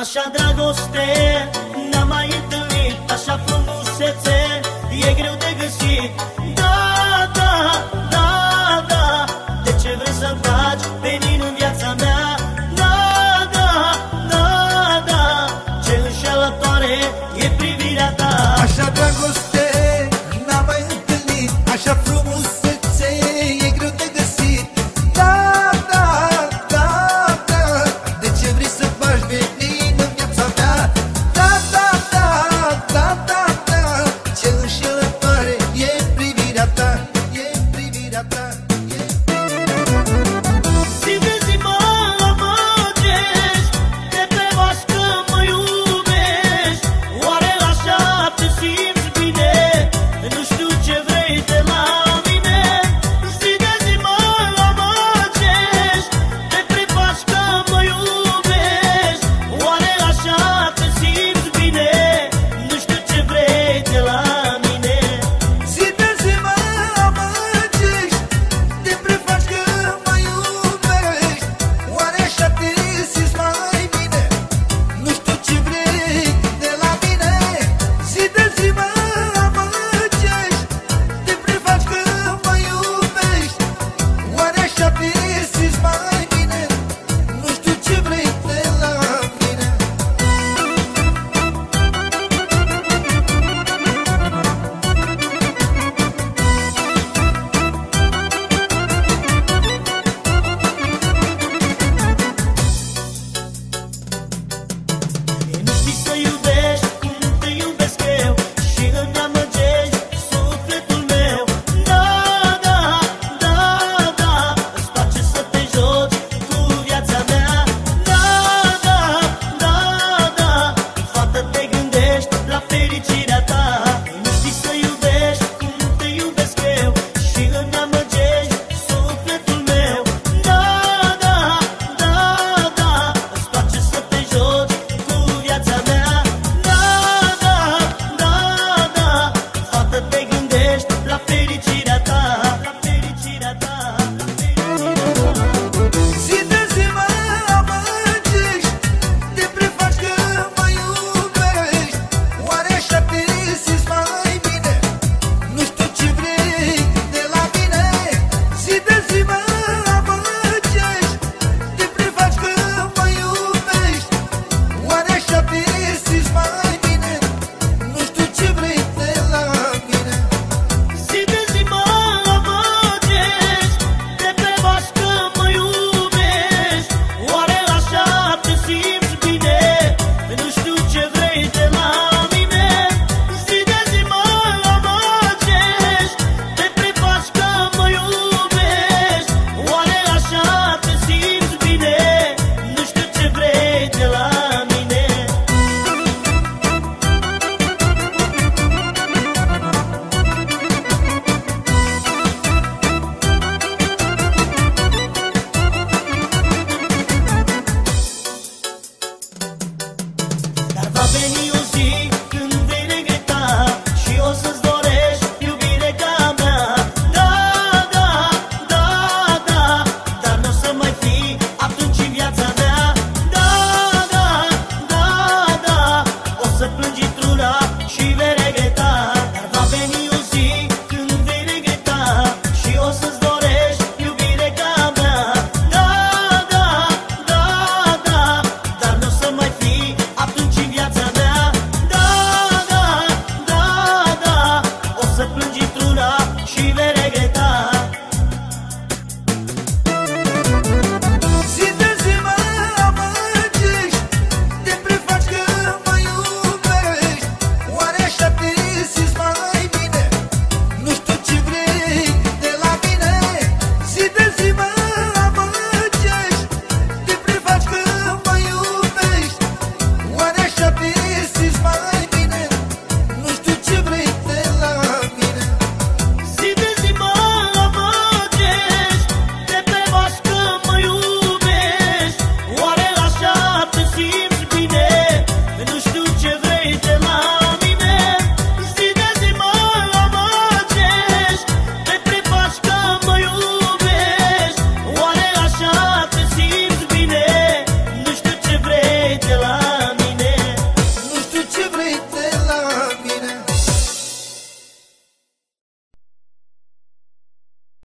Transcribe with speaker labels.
Speaker 1: Așa dragoste n-am mai întâlnit Așa frumusețe e greu de găsit Da, da, da, da De ce vrei să faci venin în viața mea? Da, da, da, da Ce înșelătoare e privirea ta
Speaker 2: Așa dragoste
Speaker 1: She so you